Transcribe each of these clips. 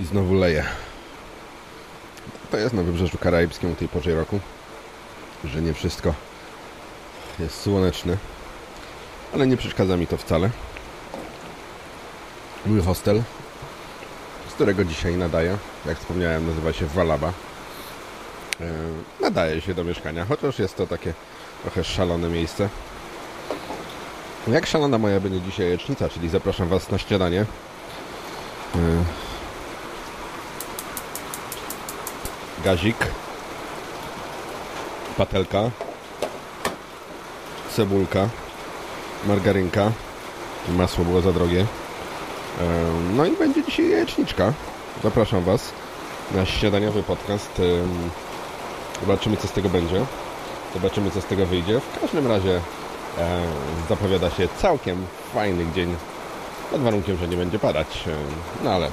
i znowu leje. To jest na Wybrzeżu Karaibskim o tej porze roku, że nie wszystko jest słoneczne, ale nie przeszkadza mi to wcale. Mój hostel, z którego dzisiaj nadaję, jak wspomniałem, nazywa się Walaba. E, nadaje się do mieszkania, chociaż jest to takie trochę szalone miejsce. Jak szalona moja będzie dzisiaj jajecznica, czyli zapraszam Was na śniadanie. Gazik, patelka, cebulka, margarynka, masło było za drogie. No i będzie dzisiaj jajeczniczka. Zapraszam Was na śniadaniowy podcast. Zobaczymy, co z tego będzie. Zobaczymy, co z tego wyjdzie. W każdym razie zapowiada się całkiem fajny dzień. Pod warunkiem, że nie będzie padać. No ale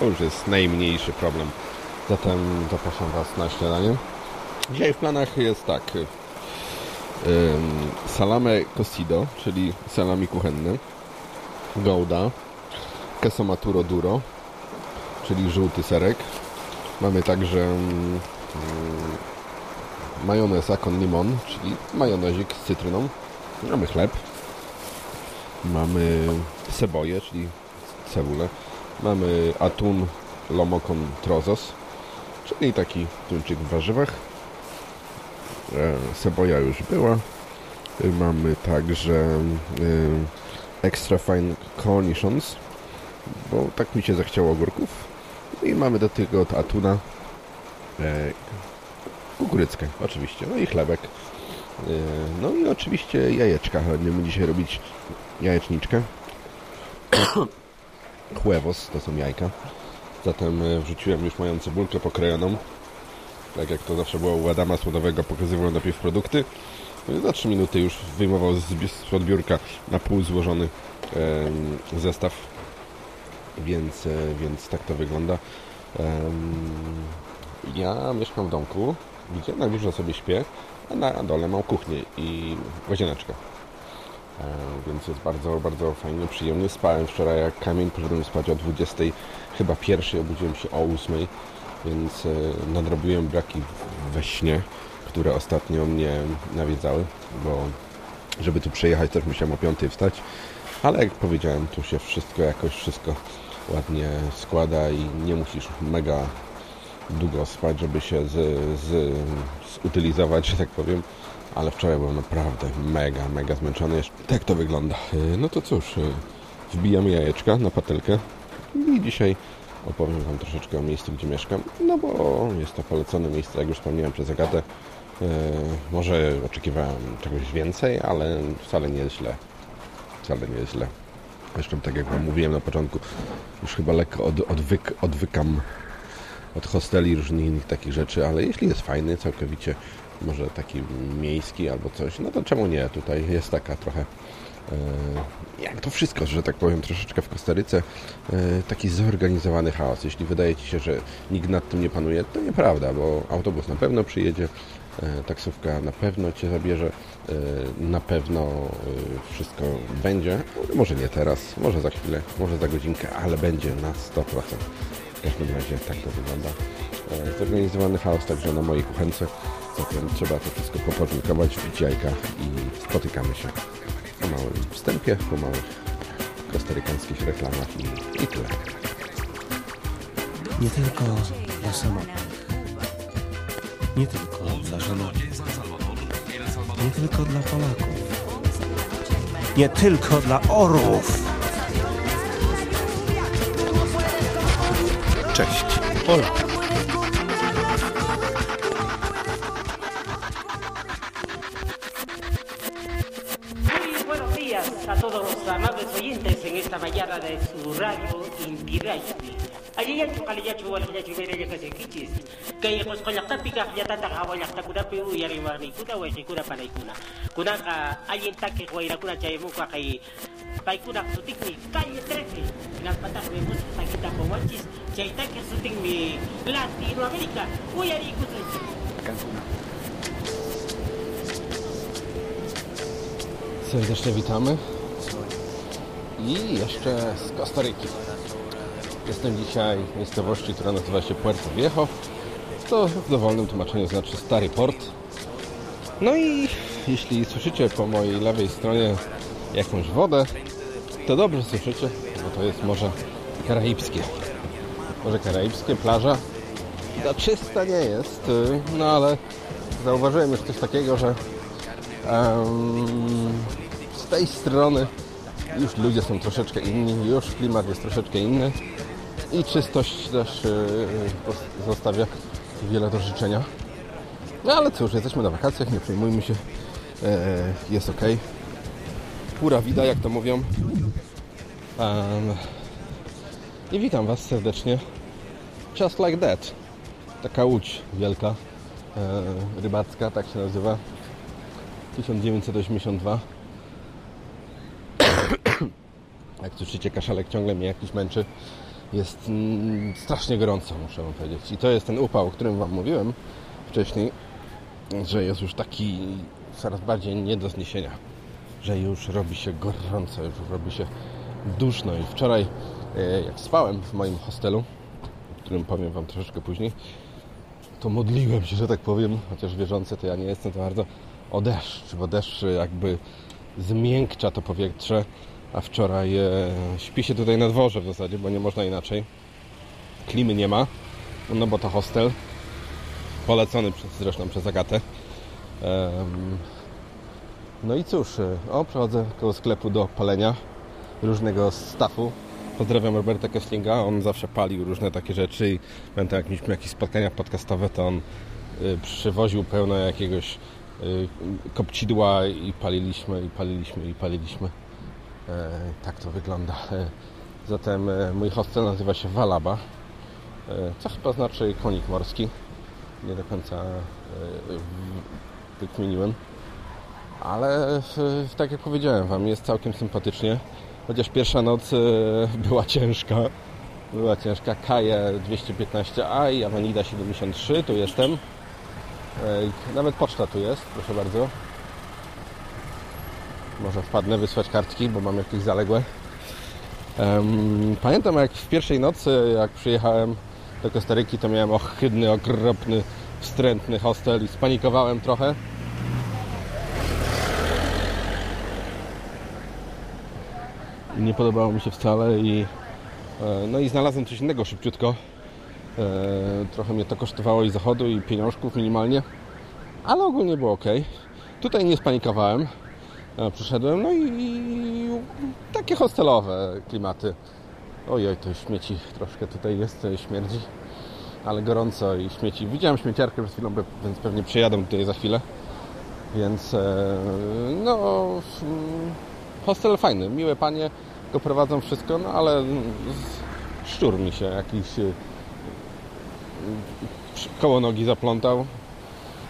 to już jest najmniejszy problem. Zatem zapraszam Was na śniadanie. Dzisiaj w planach jest tak. Salame cocido, czyli salami kuchenne. Gouda. Queso maturo duro, czyli żółty serek. Mamy także majoneza con limon, czyli majonezik z cytryną. Mamy chleb. Mamy ceboje, czyli cebulę. Mamy atun lomo con trozos, czyli taki tuńczyk w warzywach. Ceboja już była. Mamy także extra fine cornichons, bo tak mi się zachciało ogórków. I mamy do tego atuna, e, kukuryckę oczywiście, no i chlebek. E, no i oczywiście jajeczka. Będziemy dzisiaj robić jajeczniczkę. Huevos, to są jajka. Zatem e, wrzuciłem już moją cebulkę pokrojoną. Tak jak to zawsze było u Adama Słodowego, pokazywał najpierw produkty. No za 3 minuty już wyjmował z, z podbiórka na pół złożony e, zestaw więc, e, więc tak to wygląda. Ja mieszkam w domku, gdzie na górze sobie śpię, a na dole mam kuchnię i łazieneczkę. E, więc jest bardzo, bardzo fajnie, przyjemnie. Spałem wczoraj jak kamień, poszedłem spać o 20, chyba pierwszy, obudziłem się o 8, więc e, nadrobiłem braki we śnie, które ostatnio mnie nawiedzały, bo żeby tu przyjechać też musiałem o 5 wstać, ale jak powiedziałem, tu się wszystko jakoś wszystko ładnie składa i nie musisz mega długo spać, żeby się z, z, zutylizować, że tak powiem. Ale wczoraj byłem naprawdę mega, mega zmęczony. Tak to wygląda. E, no to cóż, e, wbijamy jajeczka na patelkę i dzisiaj opowiem Wam troszeczkę o miejscu, gdzie mieszkam. No bo jest to polecone miejsce, jak już wspomniałem przez Agatę. E, może oczekiwałem czegoś więcej, ale wcale nie jest źle. Wcale nie jest źle. Zresztą tak jak Wam mówiłem na początku, już chyba lekko od, odwyk, odwykam od hosteli różnych innych takich rzeczy, ale jeśli jest fajny, całkowicie może taki miejski albo coś, no to czemu nie? Tutaj jest taka trochę jak to wszystko, że tak powiem, troszeczkę w Kostaryce e, taki zorganizowany chaos. Jeśli wydaje Ci się, że nikt nad tym nie panuje, to nieprawda, bo autobus na pewno przyjedzie, E, taksówka na pewno Cię zabierze, e, na pewno e, wszystko będzie, może nie teraz, może za chwilę, może za godzinkę, ale będzie na 100%. W każdym razie tak to wygląda. Zorganizowany chaos także na mojej kuchence, zatem trzeba to wszystko poporządkować, w i spotykamy się po małym wstępie, po małych kostarykańskich reklamach i, i tyle. Nie tylko dla samotnych nie tylko dla żonowych. Nie tylko dla Polaków. Nie tylko dla orłów. Cześć, Ola. tabayara da surayo intiray aliyachu kaliyachu walayachu beraya kasikichis kay qosqollaqtapi kaqllatanta qhawallaqtakunapi uyariwarniykuna wayqikuna panaykuna kunanqa allintakiq waykuna chayamunqa kay paykunaq sutikmi calle 13 hinalpataq wimusqa takitanpawanchis chaytakiq sutinmi latinoamérica. Uyariykusunchis pues, Cancuna. Serdecznie witamy. I jeszcze z Kostaryki. Jestem dzisiaj w miejscowości, która nazywa się Puerto Viejo. To w dowolnym tłumaczeniu znaczy Stary Port. No i jeśli słyszycie po mojej lewej stronie jakąś wodę, to dobrze słyszycie, bo to jest Morze Karaibskie. Morze Karaibskie, plaża. Ta czysta nie jest, no ale zauważyłem już coś takiego, że em, z tej strony już ludzie są troszeczkę inni, już klimat jest troszeczkę inny i czystość też pos- zostawia wiele do życzenia. No ale cóż, jesteśmy na wakacjach, nie przejmujmy się, e, jest ok. Pura vida, jak to mówią. Em, I witam Was serdecznie. Just like that. Taka łódź wielka, e, rybacka, tak się nazywa. 1982. Jak słyszycie, kaszalek ciągle mnie jakiś męczy. Jest mm, strasznie gorąco, muszę Wam powiedzieć. I to jest ten upał, o którym Wam mówiłem wcześniej, że jest już taki coraz bardziej nie do zniesienia. Że już robi się gorąco, już robi się duszno. I wczoraj, e, jak spałem w moim hostelu, o którym powiem Wam troszeczkę później, to modliłem się, że tak powiem, chociaż wierzący to ja nie jestem to bardzo, o deszcz, bo deszcz jakby zmiękcza to powietrze, a wczoraj e, śpi się tutaj na dworze w zasadzie, bo nie można inaczej. Klimy nie ma, no bo to hostel, polecony przez, zresztą przez Agatę. No i cóż, e, o, przechodzę koło sklepu do palenia różnego stafu. Pozdrawiam Roberta Kesslinga, on zawsze palił różne takie rzeczy i pamiętam jak mieliśmy jakieś spotkania podcastowe, to on y, przywoził pełno jakiegoś y, kopcidła i paliliśmy, i paliliśmy, i paliliśmy. E, tak to wygląda. E, zatem e, mój hostel nazywa się Walaba, co chyba znaczy konik morski. Nie do końca wykminiłem. Ale tak jak powiedziałem Wam, jest całkiem sympatycznie. Chociaż pierwsza noc była ciężka. Była ciężka. Kaje 215A i Avenida 73, tu jestem. Nawet poczta tu jest, proszę bardzo. Może wpadnę wysłać kartki, bo mam jakieś zaległe. Pamiętam jak w pierwszej nocy, jak przyjechałem do Kostaryki, to miałem ohydny, okropny, wstrętny hostel i spanikowałem trochę. nie podobało mi się wcale i e, no i znalazłem coś innego szybciutko. E, Trochę mnie to kosztowało i zachodu i pieniążków minimalnie, ale ogólnie było ok. Tutaj nie spanikowałem. E, Przyszedłem, no i, i takie hostelowe klimaty. Ojoj, to śmieci troszkę tutaj jest, e, śmierdzi, ale gorąco i śmieci. Widziałem śmieciarkę przed chwilą, więc pewnie przyjadę tutaj za chwilę. Więc e, no, hostel fajny, miłe panie go prowadzą wszystko, no ale szczur mi się jakiś koło nogi zaplątał.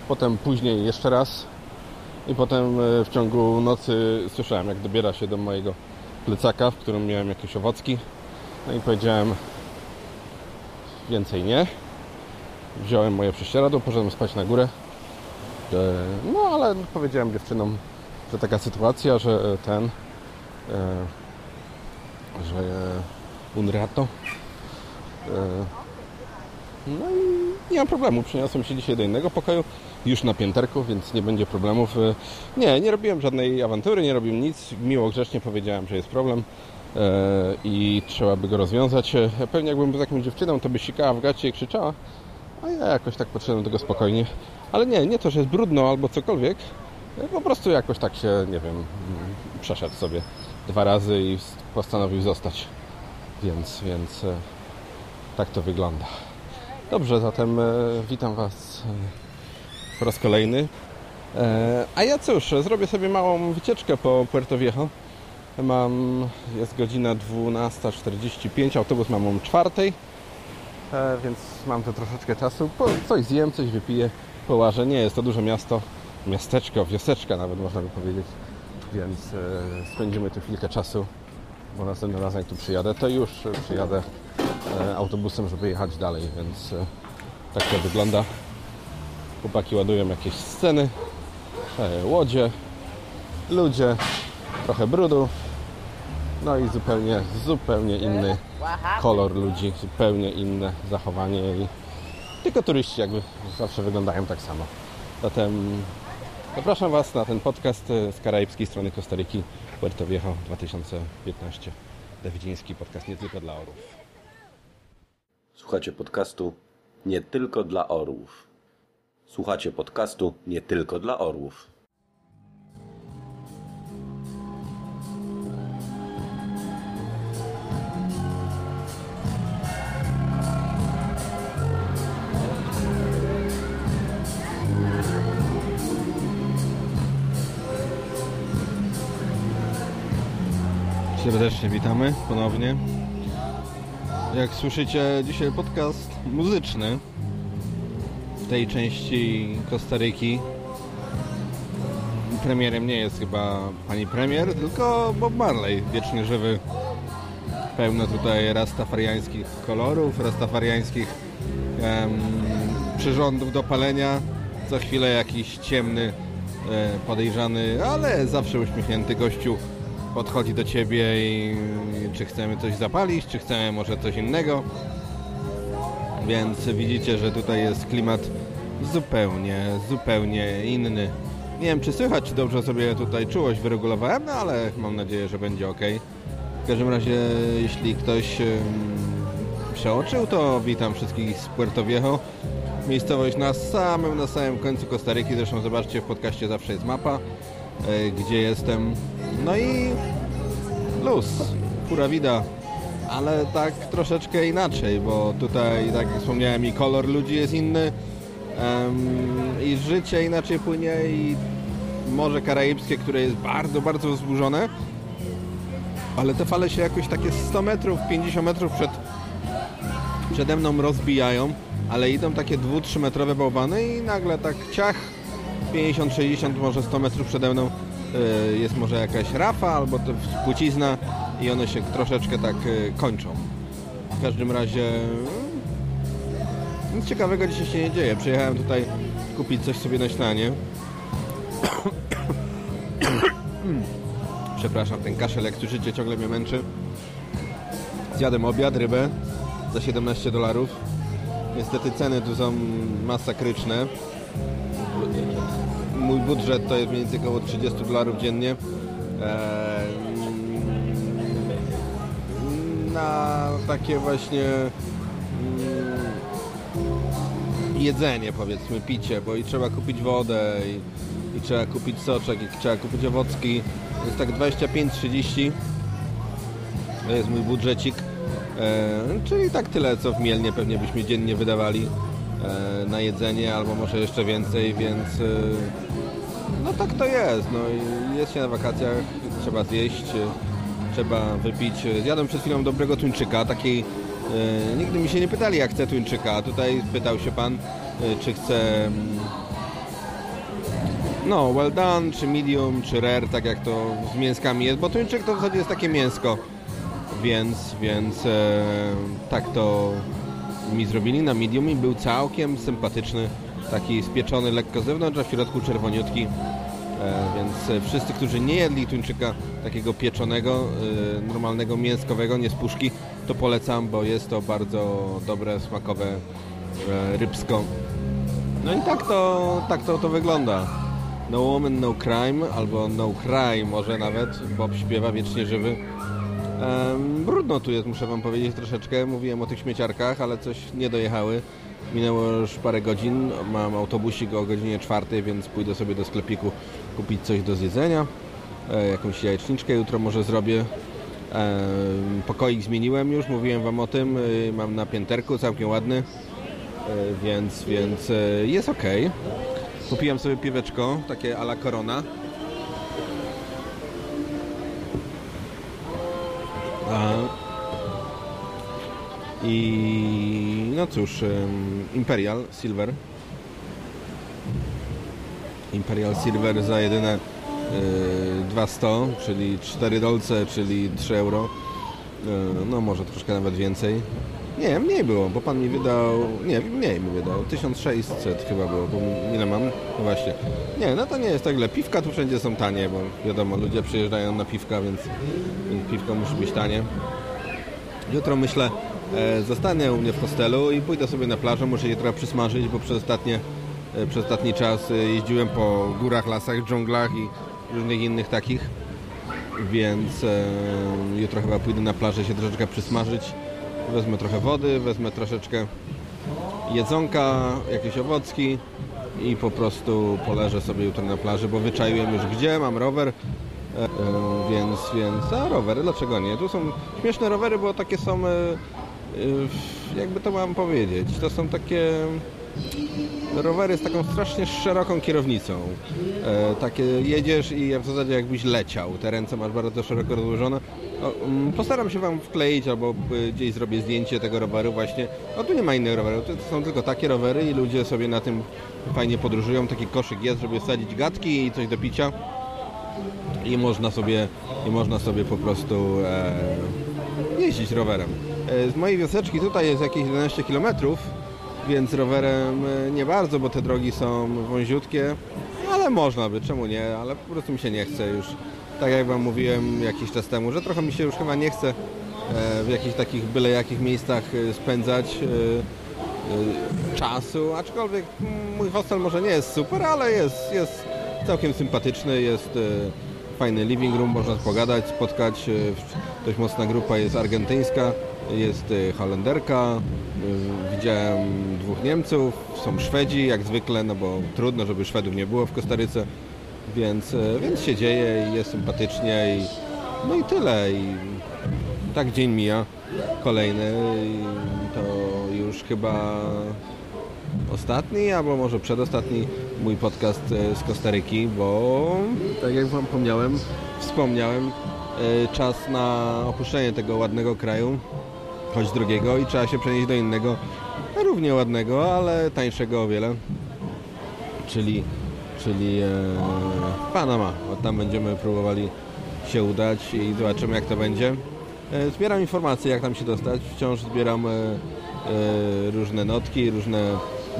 Potem później jeszcze raz i potem e, w ciągu nocy słyszałem jak dobiera się do mojego plecaka, w którym miałem jakieś owocki. No i powiedziałem więcej nie. Wziąłem moje prześcieradło, poszedłem spać na górę. E, No ale powiedziałem dziewczynom, że taka sytuacja, że ten, e, że un rato. No i nie mam problemu. Przeniosłem się dzisiaj do innego pokoju, już na pięterku, więc nie będzie problemów. E, Nie, nie robiłem żadnej awantury, nie robiłem nic. Miło, grzecznie powiedziałem, że jest problem e, i trzeba by go rozwiązać. E, Pewnie jakbym był z jakąś dziewczyną, to by sikała w gacie i krzyczała, a ja jakoś tak podszedłem do tego spokojnie. Ale nie, nie to, że jest brudno albo cokolwiek. Po prostu jakoś tak się, nie wiem, mm, przeszedł sobie dwa razy i postanowił zostać. Więc, więc tak to wygląda. Dobrze, zatem e, witam Was e, po raz kolejny. E, A ja cóż, zrobię sobie małą wycieczkę po Puerto Viejo. Mam, jest godzina 12.45, autobus mam o czwartej. E, więc mam tu troszeczkę czasu. Coś zjem, coś wypiję, połażę. Nie jest to duże miasto, miasteczko, wioseczka nawet można by powiedzieć. Więc spędzimy tu chwilkę czasu, bo następnym razem jak tu przyjadę, to już przyjadę autobusem, żeby jechać dalej, więc e, tak to wygląda. Chłopaki ładują jakieś sceny, e, łodzie, ludzie, trochę brudu. No i zupełnie, zupełnie inny kolor ludzi, zupełnie inne zachowanie i tylko turyści jakby zawsze wyglądają tak samo. Zatem zapraszam Was na ten podcast e, z karaibskiej strony Kostaryki Puerto Viejo 2015. Dawidziński podcast nie tylko dla orów. Słuchacie podcastu nie tylko dla orłów. Słuchacie podcastu nie tylko dla orłów. Serdecznie witamy ponownie. Jak słyszycie, dzisiaj podcast muzyczny w tej części Kostaryki. Premierem nie jest chyba pani premier, tylko Bob Marley, wiecznie żywy. Pełno tutaj rastafariańskich kolorów, rastafariańskich em, przyrządów do palenia. Co chwilę jakiś ciemny, e, podejrzany, ale zawsze uśmiechnięty gościu podchodzi do ciebie i czy chcemy coś zapalić, czy chcemy może coś innego. Więc widzicie, że tutaj jest klimat zupełnie, zupełnie inny. Nie wiem, czy słychać, czy dobrze sobie tutaj czułość wyregulowałem, no ale mam nadzieję, że będzie ok. W każdym razie, jeśli ktoś przeoczył, to witam wszystkich z Puerto Viejo. Miejscowość na samym, na samym końcu Kostaryki. Zresztą zobaczcie, w podcaście zawsze jest mapa, e, gdzie jestem. No i luz, pura vida, ale tak troszeczkę inaczej, bo tutaj, tak jak wspomniałem, i kolor ludzi jest inny, em, i życie inaczej płynie, i Morze Karaibskie, które jest bardzo, bardzo wzburzone, ale te fale się jakoś takie 100 metrów, 50 metrów przed, przede mną rozbijają, ale idą takie 2-3 metrowe bałwany i nagle tak ciach 50, 60, może 100 metrów przede mną jest może jakaś rafa albo to płcizna i one się troszeczkę tak y, kończą. W każdym razie nic ciekawego dzisiaj się nie dzieje. Przyjechałem tutaj kupić coś sobie na śniadanie. Przepraszam, ten kaszel jak słyszycie ciągle mnie męczy. Zjadłem obiad, rybę za 17 dolarów. Niestety ceny tu są masakryczne. Mój budżet to jest mniej więcej około 30 dolarów dziennie. Na takie właśnie mm, jedzenie powiedzmy, picie, bo i trzeba kupić wodę i, i trzeba kupić soczek i trzeba kupić owocki. Jest tak 25-30 to jest mój budżecik. Czyli tak tyle, co w Mielnie pewnie byśmy dziennie wydawali e, na jedzenie, albo może jeszcze więcej, więc e, no tak to jest. No, jest się na wakacjach, trzeba zjeść, trzeba wypić. Zjadłem przed chwilą dobrego tuńczyka, takiej e, nigdy mi się nie pytali, jak chcę tuńczyka. Tutaj pytał się pan, e, czy chce mm, no, well done, czy medium, czy rare, tak jak to z mięskami jest, bo tuńczyk to w zasadzie jest takie mięsko, więc, więc e, tak to mi zrobili na medium i był całkiem sympatyczny, taki spieczony lekko zewnątrz, a w środku czerwoniutki, e, więc e, wszyscy, którzy nie jedli tuńczyka takiego pieczonego, e, normalnego mięskowego, nie z puszki, to polecam, bo jest to bardzo dobre, smakowe rybsko. No i tak to, tak to, to wygląda. No Woman, No Crime, albo No Crime może nawet, Bob śpiewa wiecznie żywy. Em, brudno tu jest, muszę wam powiedzieć troszeczkę. Mówiłem o tych śmieciarkach, ale coś nie dojechały. Minęło już parę godzin, mam autobusik o godzinie czwartej, więc pójdę sobie do sklepiku kupić coś do zjedzenia. E, jakąś jajeczniczkę jutro może zrobię. Em, pokoik zmieniłem już, mówiłem wam o tym. Y, mam na pięterku, całkiem ładny. E, więc, więc e, jest ok. Kupiłem sobie piweczko, takie ala Corona. A, I no cóż, Imperial Silver. Imperial Silver za jedyne y, 200, czyli 4 dolce, czyli 3 euro. no może troszkę nawet więcej. Nie, mniej było, bo pan mi wydał, nie, mniej mi wydał, 1600 chyba było, bo ile mam? No właśnie. Nie, no to nie jest tak źle. Piwka tu wszędzie są tanie, bo wiadomo, ludzie przyjeżdżają na piwka, więc, więc piwko musi być tanie. Jutro myślę, e, zostanę u mnie w hostelu i pójdę sobie na plażę, muszę je trochę przysmażyć, bo przez, ostatnie, e, przez ostatni czas e, jeździłem po górach, lasach, dżunglach i różnych innych takich, więc jutro chyba pójdę na plażę się troszeczkę przysmażyć. Wezmę trochę wody, wezmę troszeczkę jedzonka, jakieś owocki i po prostu poleżę sobie jutro na plaży, bo wyczaiłem już gdzie, mam rower, więc, więc, a rowery, dlaczego nie? Tu są śmieszne rowery, bo takie są, jakby to mam powiedzieć, to są takie rowery z taką strasznie szeroką kierownicą. E, takie jedziesz i w zasadzie jakbyś leciał. Te ręce masz bardzo szeroko rozłożone. O, mm, postaram się Wam wkleić albo e, gdzieś zrobię zdjęcie tego roweru właśnie. No tu nie ma innych rowerów, to są tylko takie rowery i ludzie sobie na tym fajnie podróżują. Taki koszyk jest, żeby wsadzić gadki i coś do picia i można sobie, i można sobie po prostu e, jeździć rowerem. E, z mojej wioseczki tutaj jest jakieś 11 km, więc rowerem e, nie bardzo, bo te drogi są wąziutkie, ale można by, czemu nie, ale po prostu mi się nie chce już. Tak jak Wam mówiłem jakiś czas temu, że trochę mi się już chyba nie chce e, w jakichś takich byle jakich miejscach spędzać czasu, aczkolwiek mój hostel może nie jest super, ale jest, jest całkiem sympatyczny, jest fajny living room, można pogadać, spotkać. Dość mocna grupa jest argentyńska, jest e, Holenderka, e, widziałem dwóch Niemców, są Szwedzi jak zwykle, no bo trudno, żeby Szwedów nie było w Kostaryce, więc, e, więc się dzieje i jest sympatycznie i no i tyle. I tak dzień mija, kolejny to już chyba ostatni, albo może przedostatni mój podcast z Kostaryki, bo tak jak Wam wspomniałem, wspomniałem, czas na opuszczenie tego ładnego kraju, choć drugiego i trzeba się przenieść do innego, równie ładnego, ale tańszego o wiele, czyli, czyli e, Panama. O, tam będziemy próbowali się udać i zobaczymy jak to będzie. E, Zbieram informacje jak tam się dostać, wciąż zbieram e, e, różne notki, różne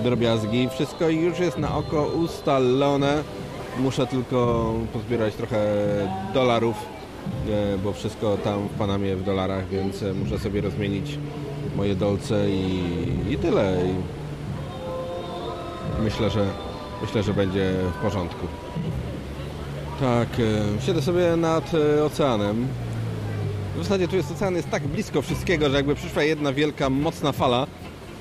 drobiazgi, wszystko już jest na oko ustalone. Muszę tylko pozbierać trochę dolarów, bo wszystko tam w Panamie w dolarach, więc e, muszę sobie rozmienić moje dolce i, i tyle. I myślę, że myślę, że będzie w porządku. Tak, e, siedzę sobie nad e, oceanem. W zasadzie tu jest ocean jest tak blisko wszystkiego, że jakby przyszła jedna wielka, mocna fala,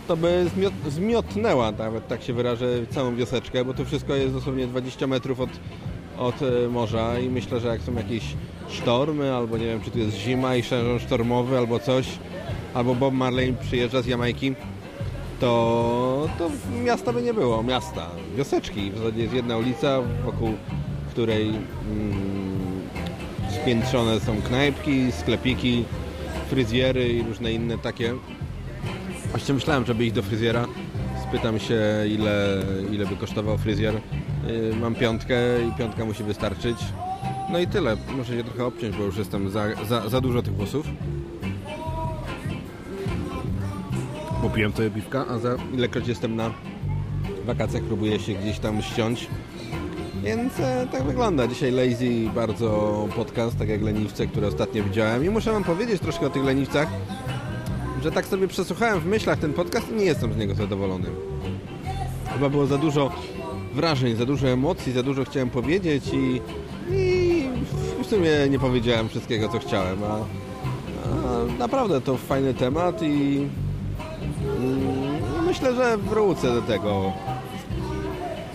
to by zmiot, zmiotnęła, nawet tak się wyrażę, całą wioseczkę, bo tu wszystko jest dosłownie 20 metrów od, od e, morza i myślę, że jak są jakieś sztormy, albo nie wiem, czy tu jest zima i sezon sztormowy, albo coś, albo Bob Marley przyjeżdża z Jamajki, to, to miasta by nie było, miasta, wioseczki. W zasadzie jest jedna ulica, wokół której mm, spiętrzone są knajpki, sklepiki, fryzjery i różne inne takie. Właściwie myślałem, żeby iść do fryzjera. Spytam się, ile, ile by kosztował fryzjer. Yy, Mam piątkę i piątka musi wystarczyć. No i tyle. Muszę się trochę obciąć, bo już jestem za, za, za dużo tych włosów. Popiłem sobie piwka, a za ilekroć jestem na wakacjach, próbuję się gdzieś tam ściąć. Więc e, tak wygląda. Dzisiaj Lazy bardzo podcast, tak jak Leniwce, które ostatnio widziałem. I muszę wam powiedzieć troszkę o tych Leniwcach, że tak sobie przesłuchałem w myślach ten podcast i nie jestem z niego zadowolony. Chyba było za dużo wrażeń, za dużo emocji, za dużo chciałem powiedzieć i, i w sumie nie powiedziałem wszystkiego, co chciałem. A, a naprawdę to fajny temat i mm, myślę, że wrócę do tego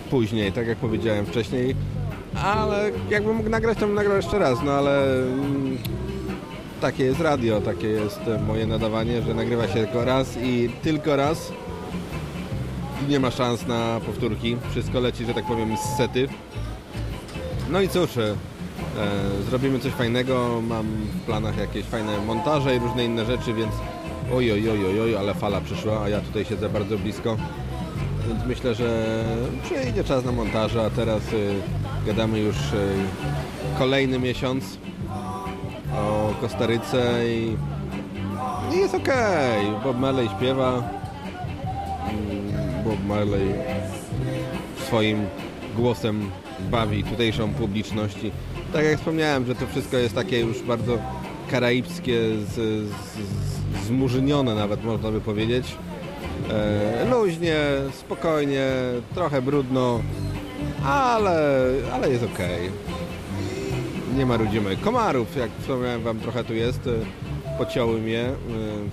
później, tak jak powiedziałem wcześniej. Ale jakbym mógł nagrać, to bym nagrał jeszcze raz, no ale mm, takie jest radio, takie jest moje nadawanie, że nagrywa się tylko raz i tylko raz. Nie ma szans na powtórki. Wszystko leci, że tak powiem, z sety. No i cóż, e, e, zrobimy coś fajnego. Mam w planach jakieś fajne montaże i różne inne rzeczy, więc oj, oj, oj, oj, ale fala przyszła, a ja tutaj siedzę bardzo blisko. Więc myślę, że przyjdzie czas na montaże, a teraz y, gadamy już y, kolejny miesiąc o Kostaryce i I jest okej. Bob Marley śpiewa. Bob Marley swoim głosem bawi tutejszą publiczność. Tak jak wspomniałem, że to wszystko jest takie już bardzo karaibskie, z, z, zmurzynione nawet można by powiedzieć. E, luźnie, spokojnie, trochę brudno, ale, ale jest okej. Nie ma rodzimych komarów, jak wspomniałem wam, trochę tu jest. E, Pociąły mnie. E,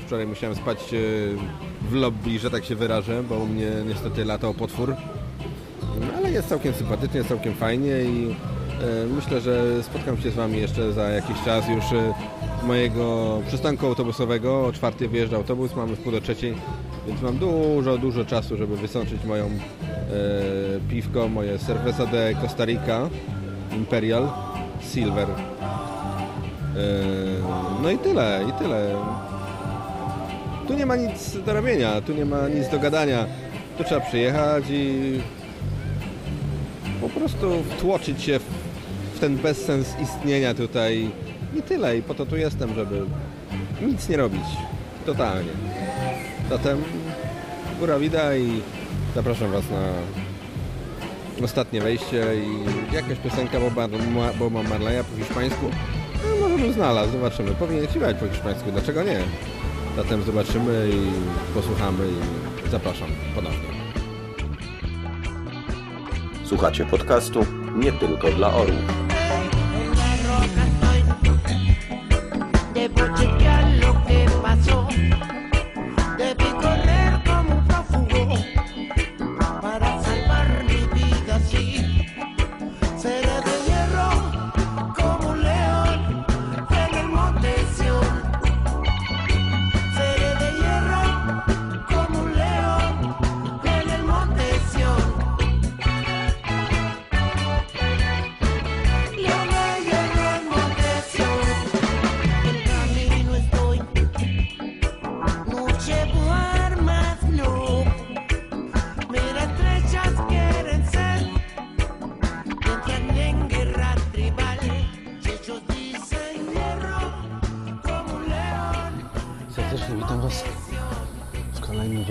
Wczoraj musiałem spać e, w lobby, że tak się wyrażę, bo u mnie niestety latał potwór. Ale jest całkiem sympatycznie, jest całkiem fajnie i e, myślę, że spotkam się z Wami jeszcze za jakiś czas już e, mojego przystanku autobusowego. O czwartej wyjeżdża autobus, mamy w pół do trzeciej, więc mam dużo, dużo czasu, żeby wysączyć moją e, piwko, moje Cerveza de Costa Rica Imperial Silver. E, no i tyle, i tyle. Tu nie ma nic do robienia, tu nie ma nic do gadania. Tu trzeba przyjechać i po prostu wtłoczyć się w, w ten bezsens istnienia tutaj i tyle. I po to tu jestem, żeby nic nie robić. Totalnie. Zatem góra wida i zapraszam Was na ostatnie wejście i jakaś piosenka Boba, Boba Marleya po hiszpańsku. Może znalazł, zobaczymy. Powinien śpiewać po hiszpańsku, dlaczego nie? Zatem zobaczymy i posłuchamy i zapraszam ponownie. Słuchacie podcastu nie tylko dla orłów.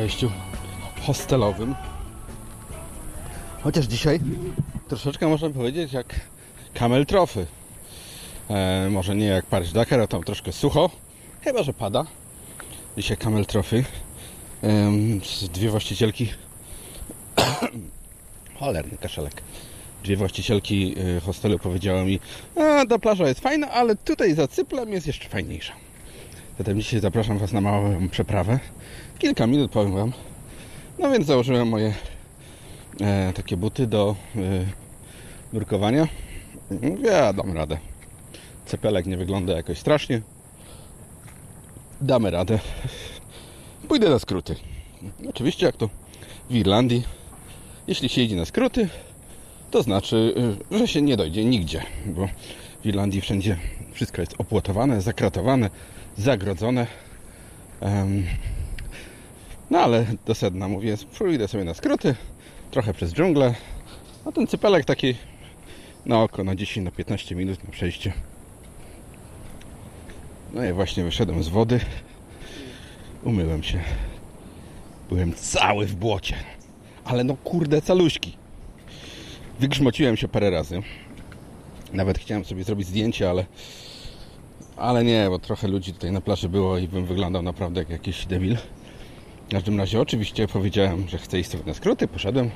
Wejściu hostelowym. Chociaż dzisiaj troszeczkę można powiedzieć jak kamel trofy. E, może nie jak Paryż Dakar, a tam troszkę sucho. Chyba, że pada. Dzisiaj kamel trofy. Z dwie właścicielki. Cholerny kaszelek. Dwie właścicielki e, hostelu powiedziały mi, a ta plaża jest fajna, ale tutaj za cyplem jest jeszcze fajniejsza. Zatem dzisiaj zapraszam Was na małą przeprawę. Kilka minut powiem Wam. No więc założyłem moje e, takie buty do e, nurkowania. Ja dam radę. Cepelek nie wygląda jakoś strasznie. Damy radę. Pójdę na skróty. Oczywiście jak to w Irlandii. Jeśli się idzie na skróty, to znaczy, y, że się nie dojdzie nigdzie, bo w Irlandii wszędzie wszystko jest opłotowane, zakratowane, zagrodzone. No ale do sedna mówię, pójdę sobie na skróty, trochę przez dżunglę, a ten cypelek taki na oko, na 10, na 15 minut na przejście. No i właśnie wyszedłem z wody, umyłem się. Byłem cały w błocie, ale no kurde caluśki. Wygrzmociłem się parę razy. Nawet chciałem sobie zrobić zdjęcie, ale ale nie, bo trochę ludzi tutaj na plaży było i bym wyglądał naprawdę jak jakiś debil. W każdym razie oczywiście powiedziałem, że chcę iść na skróty, poszedłem.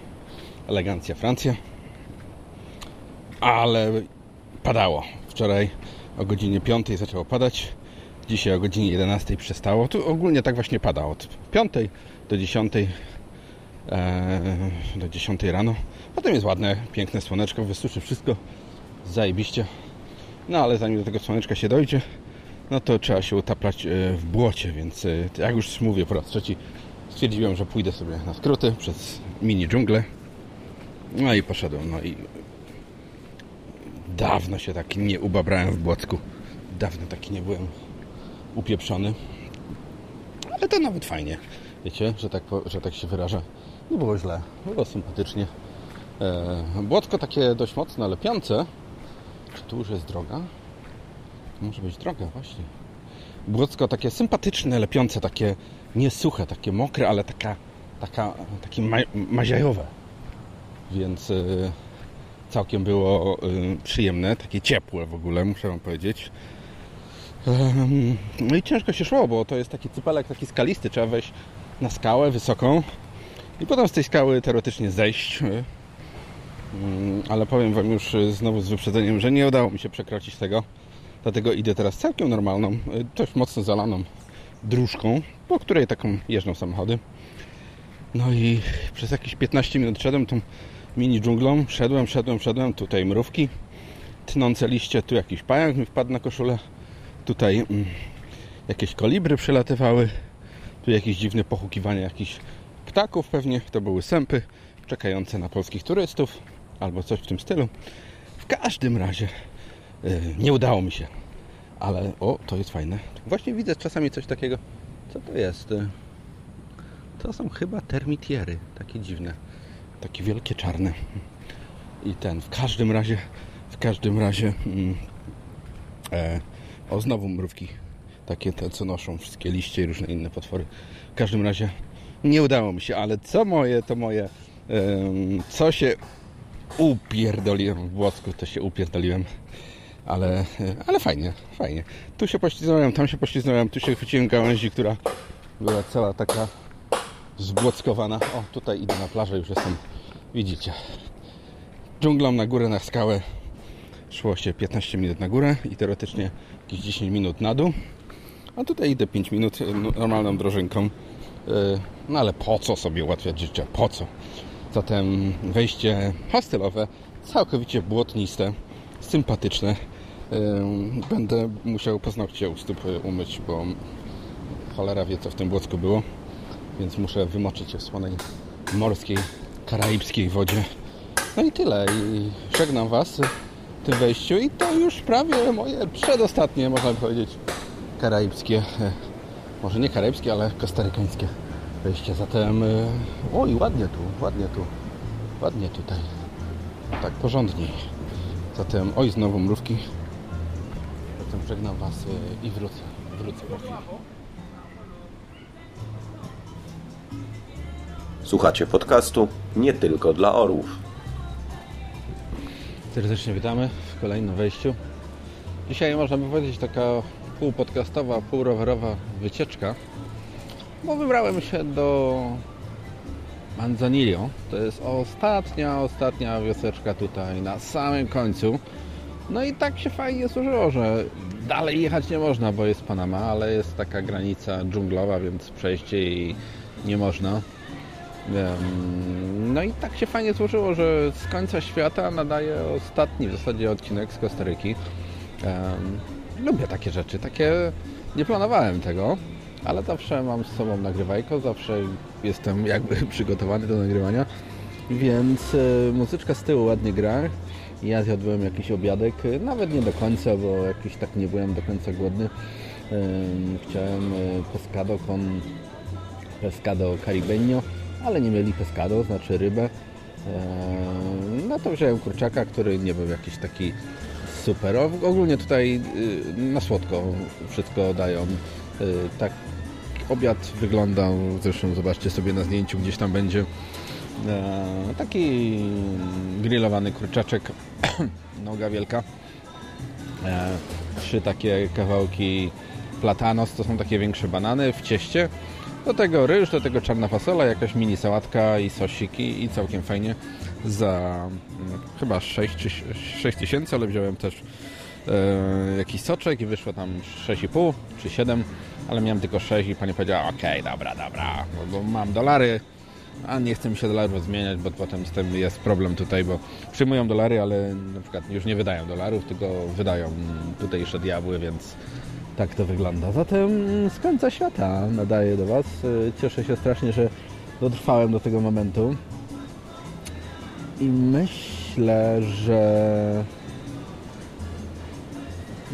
Elegancja Francja. Ale padało. Wczoraj o godzinie 5 zaczęło padać. Dzisiaj o godzinie 11 przestało. Tu ogólnie tak właśnie pada od 5 do 10 e, do 10 rano. Potem jest ładne, piękne słoneczko, wysuszy wszystko. Zajebiście. No ale zanim do tego słoneczka się dojdzie, no to trzeba się utaplać e, w błocie, więc e, jak już mówię po raz trzeci, stwierdziłem, że pójdę sobie na skróty przez mini dżunglę. No i poszedłem, no i dawno się tak nie ubabrałem w błocku. Dawno taki nie byłem upieprzony. Ale to nawet fajnie. Wiecie, że tak, że tak się wyrażę. Nie było źle, było sympatycznie. E, błotko takie dość mocno lepiące. Czy tu już jest droga? Może być droga, właśnie. Błocko takie sympatyczne, lepiące, takie niesuche, takie mokre, ale taka, taka, takie ma, maziajowe. Więc y, całkiem było y, przyjemne, takie ciepłe w ogóle, muszę Wam powiedzieć. No i ciężko się szło, bo to jest taki cypelek taki skalisty, trzeba wejść na skałę wysoką i potem z tej skały teoretycznie zejść. y, Mm, Ale powiem Wam już znowu z wyprzedzeniem, że nie udało mi się przekroczyć tego. Dlatego idę teraz całkiem normalną, y, dość mocno zalaną dróżką, po której taką jeżdżą samochody. No i przez jakieś 15 minut szedłem tą mini dżunglą. Szedłem, szedłem, szedłem. Tutaj mrówki, tnące liście. Tu jakiś pająk mi wpadł na koszulę. Tutaj mm, jakieś kolibry przelatywały. Tu jakieś dziwne pochukiwanie jakichś ptaków pewnie. To były sępy czekające na polskich turystów albo coś w tym stylu. W każdym razie nie udało mi się. Ale o, to jest fajne. Właśnie widzę czasami coś takiego. Co to jest? Y, To są chyba termitiery. Takie dziwne. Takie wielkie czarne. I ten, w każdym razie, w każdym razie mm, e, o znowu mrówki. Takie te, co noszą wszystkie liście i różne inne potwory. W każdym razie nie udało mi się, ale co moje, to moje. em, co się upierdoliłem w Błocku, to się upierdoliłem. Ale, ale fajnie, fajnie. Tu się pośliznąłem, tam się pośliznąłem, tu się chwyciłem gałęzi, która była cała taka zbłockowana. O, tutaj idę na plażę, już jestem, widzicie. Dżunglą na górę, na skałę. Szło się 15 minut na górę i teoretycznie jakieś 10 minut na dół. A tutaj idę 5 minut e, no- normalną drożynką. E, No ale po co sobie ułatwiać życie? Po co? Zatem wejście hostelowe, całkowicie błotniste, sympatyczne. Będę musiał paznokcie u stóp e, umyć, bo cholera wie co w tym błocku było. Więc muszę wymoczyć się w słonej morskiej, karaibskiej wodzie. No i tyle. I żegnam Was w tym wejściu. I to już prawie moje przedostatnie, można powiedzieć, karaibskie, e, może nie karaibskie, ale kostarykańskie wejście. Zatem, e, oj, ładnie tu, ładnie tu, ładnie tutaj. Tak porządniej. Zatem, oj, znowu mrówki. Żegnam Was e, i wrócę. Wrócę po chwili. Słuchacie podcastu nie tylko dla orłów. Serdecznie witamy w kolejnym wejściu. Dzisiaj można by powiedzieć taka półpodcastowa, półrowerowa wycieczka, bo wybrałem się do Manzanillo. To jest ostatnia, ostatnia wioseczka tutaj na samym końcu. No i tak się fajnie służyło, że dalej jechać nie można, bo jest Panama, ale jest taka granica dżunglowa, więc przejść jej nie można. No i tak się fajnie złożyło, że z końca świata nadaje ostatni w zasadzie odcinek z Kostaryki. Lubię takie rzeczy, takie nie planowałem tego, ale zawsze mam z sobą nagrywajko, zawsze jestem jakby przygotowany do nagrywania, więc e, muzyczka z tyłu ładnie gra. Ja zjadłem jakiś obiadek, e, nawet nie do końca, bo jakiś tak nie byłem do końca głodny. Em, Chciałem e, pescado con pescado caribeño, ale nie mieli pescado, znaczy rybę. No to wziąłem kurczaka, który nie był jakiś taki super. Ogólnie tutaj y, na słodko wszystko dają. Y, Tak obiad wyglądał, zresztą zobaczcie sobie na zdjęciu, gdzieś tam będzie taki grillowany kurczaczek, noga wielka. E, trzy takie kawałki platanos, to są takie większe banany w cieście. Do tego ryż, do tego czarna fasola, jakaś mini sałatka i sosiki i całkiem fajnie za mm, chyba 6 czy 6 tysięcy, ale wziąłem też e, jakiś soczek i wyszło tam 6,5 czy 7, ale miałem tylko 6 i pani powiedziała okej, dobra, dobra, bo mam dolary, a nie chcę mi się dolarów zmieniać, bo potem z tym jest problem tutaj, bo przyjmują dolary, ale na przykład już nie wydają dolarów, tylko wydają tutejsze diabły, więc tak to wygląda. Zatem z końca świata nadaję do Was. Cieszę się strasznie, że dotrwałem do tego momentu. I myślę, że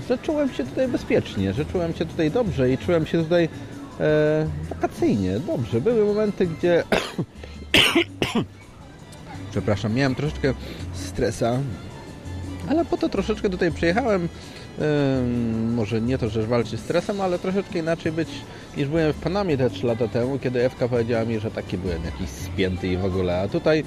że czułem się tutaj bezpiecznie, że czułem się tutaj dobrze i czułem się tutaj e, wakacyjnie, dobrze. Były momenty, gdzie przepraszam, miałem troszeczkę stresa, ale po to troszeczkę tutaj przyjechałem, może nie to, że walczyć z stresem, ale troszeczkę inaczej być niż byłem w Panamie te 3 lata temu, kiedy Ewka powiedziała mi, że taki byłem jakiś spięty i w ogóle, a tutaj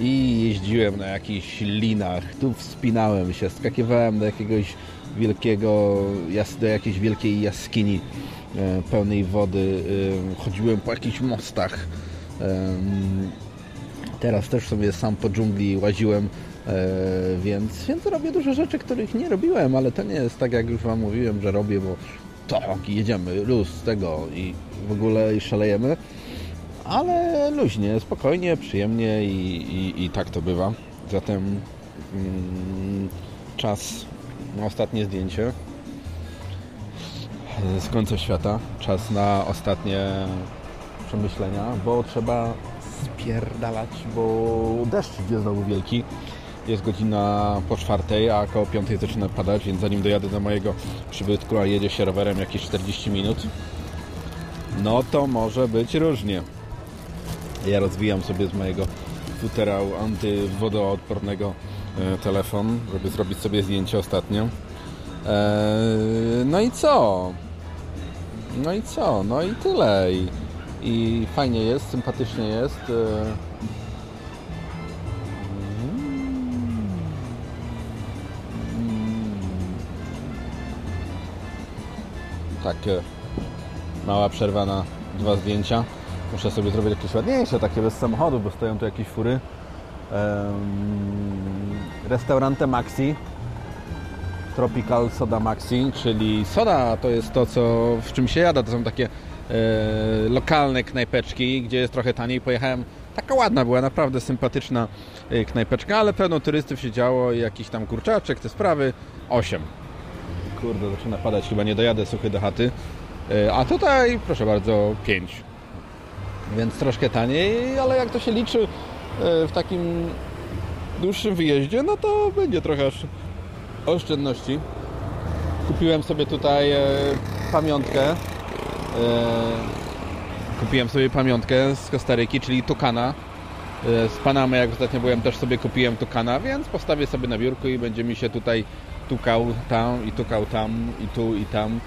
i jeździłem na jakichś linach, tu wspinałem się, skakiwałem do jakiegoś wielkiego, do jakiejś wielkiej jaskini e, pełnej wody, e, chodziłem po jakichś mostach. Em, Teraz też sobie sam po dżungli łaziłem, e, więc, więc robię dużo rzeczy, których nie robiłem, ale to nie jest tak, jak już Wam mówiłem, że robię, bo tak, jedziemy, luz tego i w ogóle i szalejemy. Ale luźnie, spokojnie, przyjemnie i, i, i tak to bywa. Zatem mm, czas na ostatnie zdjęcie z końca świata. Czas na ostatnie przemyślenia, bo trzeba spierdalać, bo deszcz idzie znowu wielki. Jest godzina po czwartej, a około piątej zaczyna padać, więc zanim dojadę do mojego przybytku, a jedzie się rowerem jakieś 40 minut, no to może być różnie. Ja rozwijam sobie z mojego futera antywodoodpornego telefon, żeby zrobić sobie zdjęcie ostatnio. Eee, no i co? No i co? No i tyle. I, i fajnie jest, sympatycznie jest. e. Tak, e, mała przerwa na dwa zdjęcia. Muszę sobie zrobić jakieś ładniejsze, takie bez samochodu, bo stoją tu jakieś fury. Em, Restaurante Maxi. Tropical Soda Maxi, czyli soda to jest to, co, w czym się jada. To są takie e, lokalne knajpeczki, gdzie jest trochę taniej. Pojechałem, taka ładna była, naprawdę sympatyczna e, knajpeczka, ale pełno turystów się działo i jakiś tam kurczaczek, te sprawy. 8. Kurde, zaczyna padać, chyba nie dojadę suchy do chaty. E, a tutaj, proszę bardzo, 5 więc troszkę taniej, ale jak to się liczy e, w takim dłuższym wyjeździe, no to będzie trochę osz- oszczędności. Kupiłem sobie tutaj e, pamiątkę. E, Kupiłem sobie pamiątkę z Kostaryki, czyli tukana. E, Z Panamy, jak ostatnio byłem, też sobie kupiłem tukana, więc postawię sobie na biurku i będzie mi się tutaj tukał tam i tukał tam i tu i tam.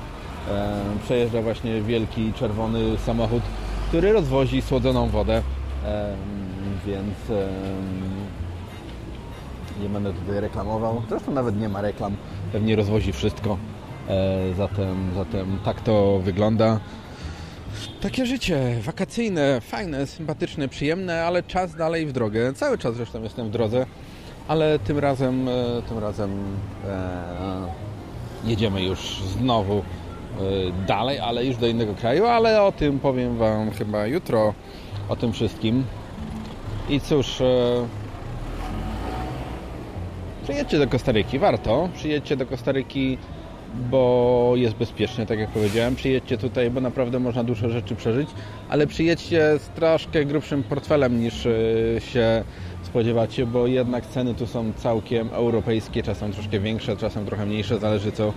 E, Przejeżdża właśnie wielki czerwony samochód, który rozwozi słodzoną wodę, Em, więc em, nie będę tutaj reklamował. Zresztą nawet nie ma reklam, pewnie rozwozi wszystko. E, Zatem, zatem tak to wygląda. Takie życie wakacyjne, fajne, sympatyczne, przyjemne, ale czas dalej w drogę. Cały czas zresztą jestem w drodze, ale tym razem, e, tym razem e, jedziemy już znowu e, dalej, ale już do innego kraju, ale o tym powiem Wam chyba jutro, o tym wszystkim. I cóż, e, przyjedźcie do Kostaryki, warto. Przyjedźcie do Kostaryki, bo jest bezpiecznie, tak jak powiedziałem. Przyjedźcie tutaj, bo naprawdę można dużo rzeczy przeżyć, ale przyjedźcie z troszkę grubszym portfelem niż e, się spodziewacie, bo jednak ceny tu są całkiem europejskie, czasem troszkę większe, czasem trochę mniejsze, zależy co.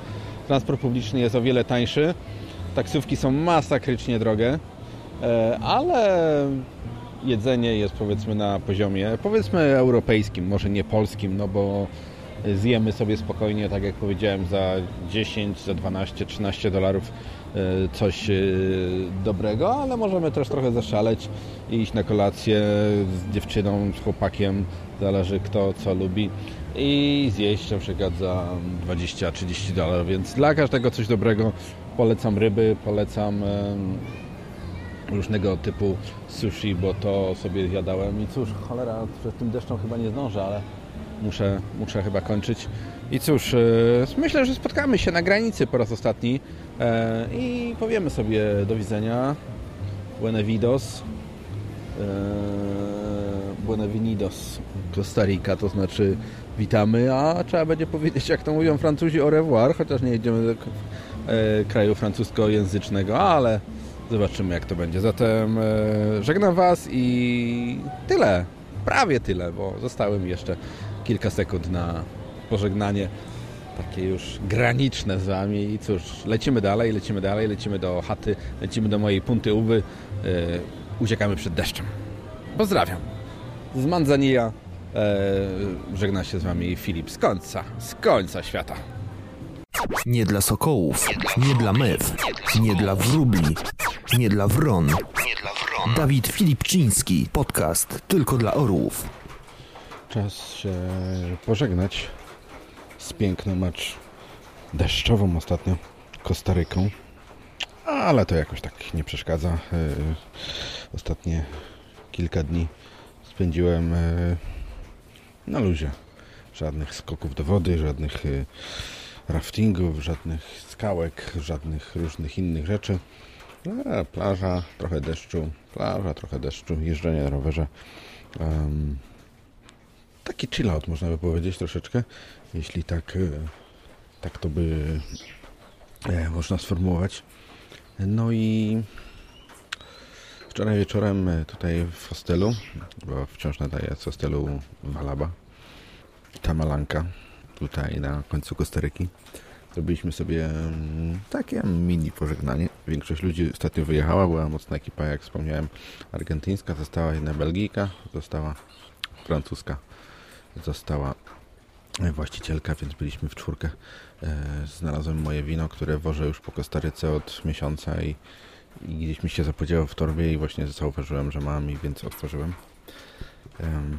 Transport publiczny jest o wiele tańszy, taksówki są masakrycznie drogie, e, ale jedzenie jest powiedzmy na poziomie powiedzmy europejskim, może nie polskim, no bo zjemy sobie spokojnie, tak jak powiedziałem, za 10, za 12, 13 dolarów e, coś e, dobrego, ale możemy też trochę zaszaleć i iść na kolację z dziewczyną, z chłopakiem, zależy kto co lubi i zjeść na przykład za 20-30 dolarów, więc dla każdego coś dobrego. Polecam ryby, polecam różnego typu sushi, bo to sobie zjadałem i cóż, cholera, przed tym deszczem chyba nie zdążę, ale muszę, muszę chyba kończyć. I cóż, e, myślę, że spotkamy się na granicy po raz ostatni e, i powiemy sobie do widzenia. Buenavidos. E, Buenavenidos. Costa Rica, to znaczy witamy, a trzeba będzie powiedzieć, jak to mówią Francuzi, au revoir, chociaż nie jedziemy do kraju francuskojęzycznego, ale zobaczymy, jak to będzie. Zatem e, żegnam Was i tyle. Prawie tyle, bo zostały mi jeszcze kilka sekund na pożegnanie takie już graniczne z Wami i cóż, lecimy dalej, lecimy dalej, lecimy do chaty, lecimy do mojej punty uwy, e, uciekamy przed deszczem. Pozdrawiam. Z Manzanilla e, żegna się z Wami Filip z końca, z końca świata. Nie dla sokołów, nie dla mew, nie dla wróbli, nie dla wron. Dawid Filipczyński, podcast tylko dla orłów. Czas się pożegnać z piękną, acz deszczową ostatnio Kostaryką. Ale to jakoś tak nie przeszkadza. Yy, Ostatnie kilka dni spędziłem yy, na luzie. Żadnych skoków do wody, żadnych yy, raftingów, żadnych skałek, żadnych różnych innych rzeczy. Plaża, trochę deszczu, plaża, trochę deszczu, jeżdżenie na rowerze. Em, taki chill out, można by powiedzieć troszeczkę, jeśli tak, e, tak to by e, można sformułować. No i wczoraj wieczorem e, tutaj w hostelu, bo wciąż nadaję z hostelu Walaba, Tamalanka, tutaj na końcu Kostaryki. Zrobiliśmy sobie mm, takie mini pożegnanie. Większość ludzi ostatnio wyjechała, była mocna ekipa, jak wspomniałem, argentyńska, została jedna Belgijka, została francuska, została właścicielka, więc byliśmy w czwórkę. E, Znalazłem moje wino, które wożę już po Kostaryce od miesiąca i, i gdzieś mi się zapodziało w torbie i właśnie zauważyłem, że mam i więc otworzyłem. Em,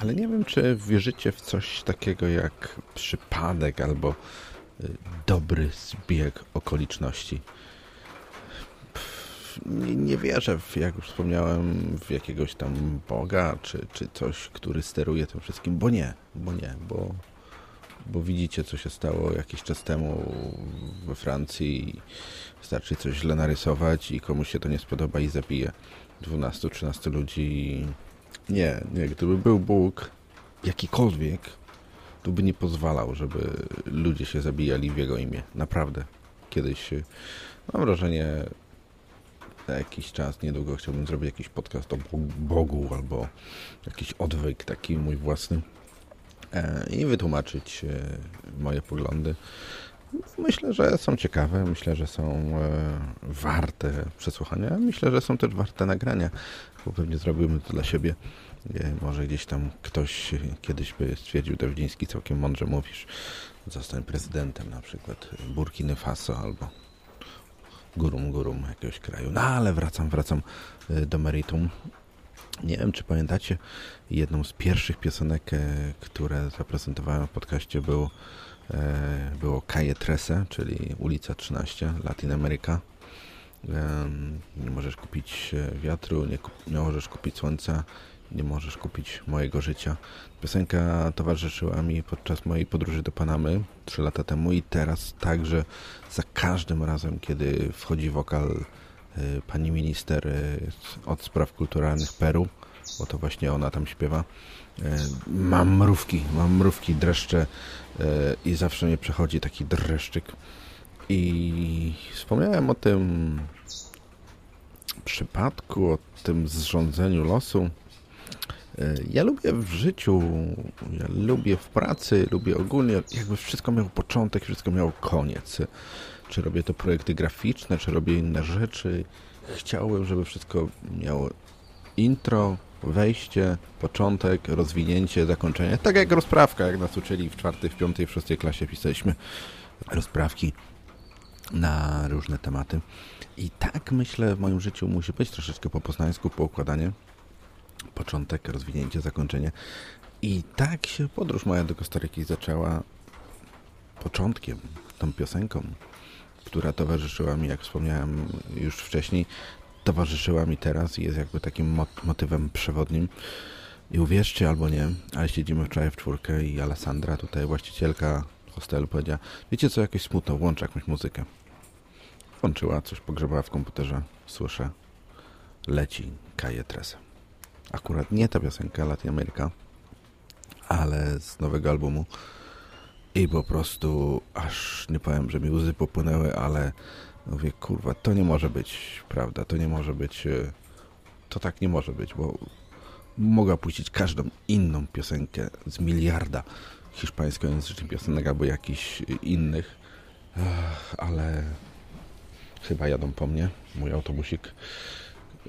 Ale nie wiem, czy wierzycie w coś takiego jak przypadek albo dobry zbieg okoliczności. Pff, Nie, nie wierzę, w, jak już wspomniałem, w jakiegoś tam Boga, czy, czy coś, który steruje tym wszystkim, bo nie, bo nie, bo, bo widzicie, co się stało jakiś czas temu we Francji. Wystarczy coś źle narysować i komuś się to nie spodoba i zabije 12-13 ludzi. Nie, nie, gdyby był Bóg jakikolwiek, to by nie pozwalał, żeby ludzie się zabijali w Jego imię. Naprawdę. Kiedyś y, mam wrażenie, za jakiś czas, niedługo chciałbym zrobić jakiś podcast o Bo- Bogu albo jakiś odwyk taki mój własny e, i wytłumaczyć e, moje poglądy. Myślę, że są ciekawe, myślę, że są e, warte przesłuchania, myślę, że są też warte nagrania, bo pewnie zrobimy to dla siebie. E, Może gdzieś tam ktoś kiedyś by stwierdził, Dawidziński, całkiem mądrze mówisz, zostań prezydentem na przykład Burkiny Faso albo gurum gurum jakiegoś kraju. No ale wracam, wracam e, do meritum. Nie wiem, czy pamiętacie, jedną z pierwszych piosenek, e, które zaprezentowałem w podcaście był, było Calle Trece, czyli ulica 13, Latin America. Nie możesz kupić wiatru, nie, kup, nie możesz kupić słońca, nie możesz kupić mojego życia. Piosenka towarzyszyła mi podczas mojej podróży do Panamy 3 lata temu i teraz także za każdym razem, kiedy wchodzi wokal y, pani minister y, od spraw kulturalnych Peru, bo to właśnie ona tam śpiewa, y, mam mrówki, mam mrówki, dreszcze i zawsze mnie przechodzi taki dreszczyk. I wspomniałem o tym przypadku, o tym zrządzeniu losu. Ja lubię w życiu, ja lubię w pracy, lubię ogólnie, jakby wszystko miało początek, wszystko miało koniec. Czy robię to projekty graficzne, czy robię inne rzeczy. Chciałbym, żeby wszystko miało intro, wejście, początek, rozwinięcie, zakończenie. Tak jak rozprawka, jak nas uczyli w czwartej, w piątej, w szóstej klasie pisaliśmy rozprawki na różne tematy. I tak myślę w moim życiu musi być troszeczkę po poznańsku, po układanie początek, rozwinięcie, zakończenie. I tak się podróż moja do Kostaryki zaczęła początkiem, tą piosenką, która towarzyszyła mi, jak wspomniałem już wcześniej, towarzyszyła mi teraz i jest jakby takim mot- motywem przewodnim. I uwierzcie albo nie, ale siedzimy wczoraj w czwórkę i Alessandra, tutaj właścicielka hostelu, powiedziała, wiecie co, jakieś smutno, włącz jakąś muzykę. Włączyła, coś pogrzebała w komputerze, słyszę, leci Kaje Tresa. Akurat nie ta piosenka Latin America, ale z nowego albumu. I po prostu aż nie powiem, że mi łzy popłynęły, ale mówię, kurwa, to nie może być prawda, to nie może być, e, to tak nie może być, bo mogła puścić każdą inną piosenkę z miliarda hiszpańskojęzycznych piosenek albo jakichś innych, Ech, ale chyba jadą po mnie, mój autobusik,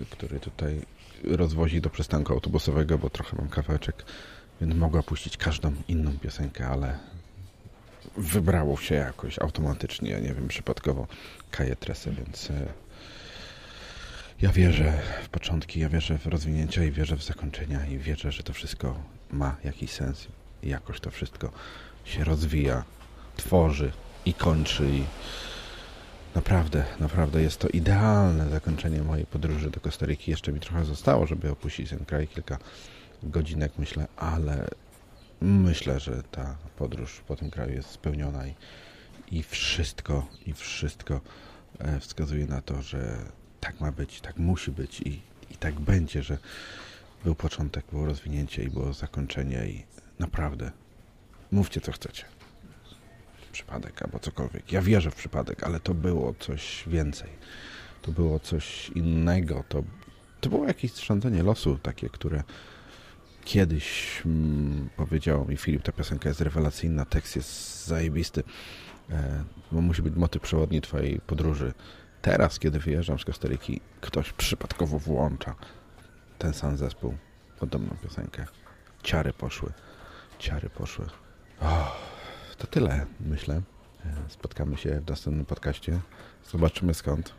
który tutaj rozwozi do przystanku autobusowego, bo trochę mam kawałeczek, więc mogła puścić każdą inną piosenkę, ale wybrało się jakoś automatycznie, nie wiem, przypadkowo kaję tresę, więc e, ja wierzę w początki, ja wierzę w rozwinięcia i wierzę w zakończenia i wierzę, że to wszystko ma jakiś sens. I jakoś to wszystko się rozwija, tworzy i kończy i naprawdę, naprawdę jest to idealne zakończenie mojej podróży do Kostaryki. Jeszcze mi trochę zostało, żeby opuścić ten kraj, kilka godzinek myślę, ale myślę, że ta podróż po tym kraju jest spełniona i, i wszystko, i wszystko e, wskazuje na to, że tak ma być, tak musi być i, i tak będzie, że był początek, było rozwinięcie i było zakończenie i naprawdę mówcie co chcecie. Przypadek albo cokolwiek. Ja wierzę w przypadek, ale to było coś więcej. To było coś innego. To, to było jakieś rządzenie losu takie, które kiedyś mm, powiedział mi Filip, ta piosenka jest rewelacyjna, tekst jest zajebisty, e, bo musi być motyw przewodni twojej podróży. Teraz, kiedy wyjeżdżam z Kostaryki, ktoś przypadkowo włącza ten sam zespół, podobną piosenkę. Ciary poszły. Ciary poszły. Oh, to tyle, myślę. E, Spotkamy się w następnym podcaście. Zobaczymy skąd.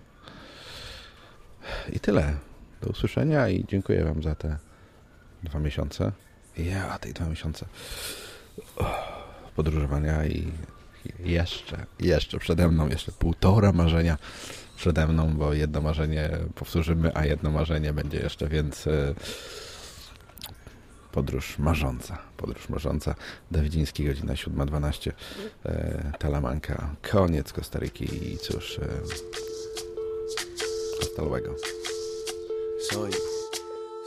I tyle. Do usłyszenia i dziękuję Wam za te dwa miesiące. Ja, te dwa miesiące podróżowania i i jeszcze, jeszcze przede mną, jeszcze półtora marzenia przede mną, bo jedno marzenie powtórzymy, a jedno marzenie będzie jeszcze, więc e, podróż marząca. Podróż marząca. Dawidziński, godzina 7.12. E, Talamanka. Koniec Kostaryki i cóż, e. Soy,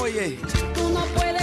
Oye, Tú no puedes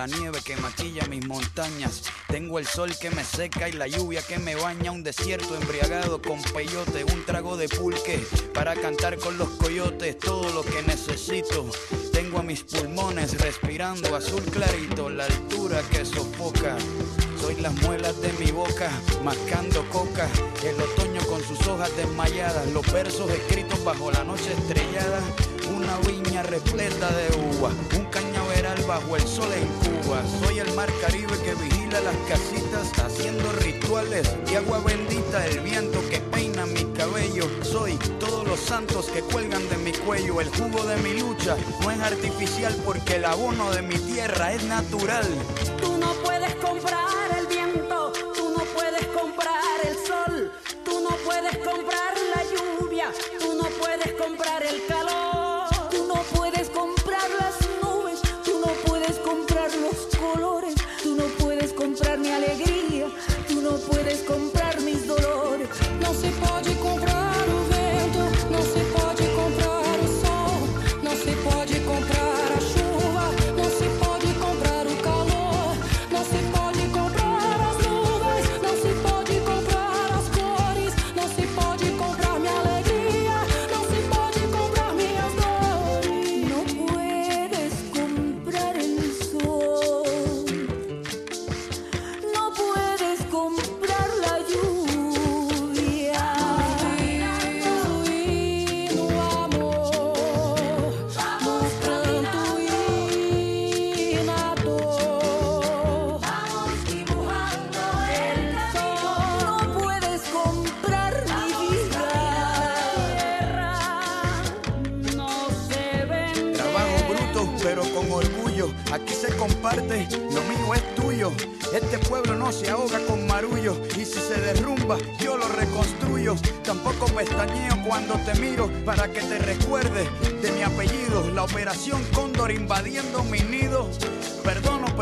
la nieve que maquilla mis montañas, tengo el sol que me seca y la lluvia que me baña, un desierto embriagado con peyote, un trago de pulque para cantar con los coyotes, todo lo que necesito. Tengo a mis pulmones respirando azul clarito, la altura que sofoca. Soy las muelas de mi boca, mascando coca. El otoño con sus hojas desmayadas, los versos escritos bajo la noche estrellada. Una viña repleta de uva, un cañaveral bajo el sol en Cuba. Soy el mar Caribe que vigila las casitas, haciendo rituales de agua bendita, el viento que peina mi cabello. Soy todos los santos que cuelgan de mi cuello. El jugo de mi lucha no es artificial porque el abono de mi tierra es natural. Tú no puedes comprar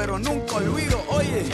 pero nunca olvido, oye.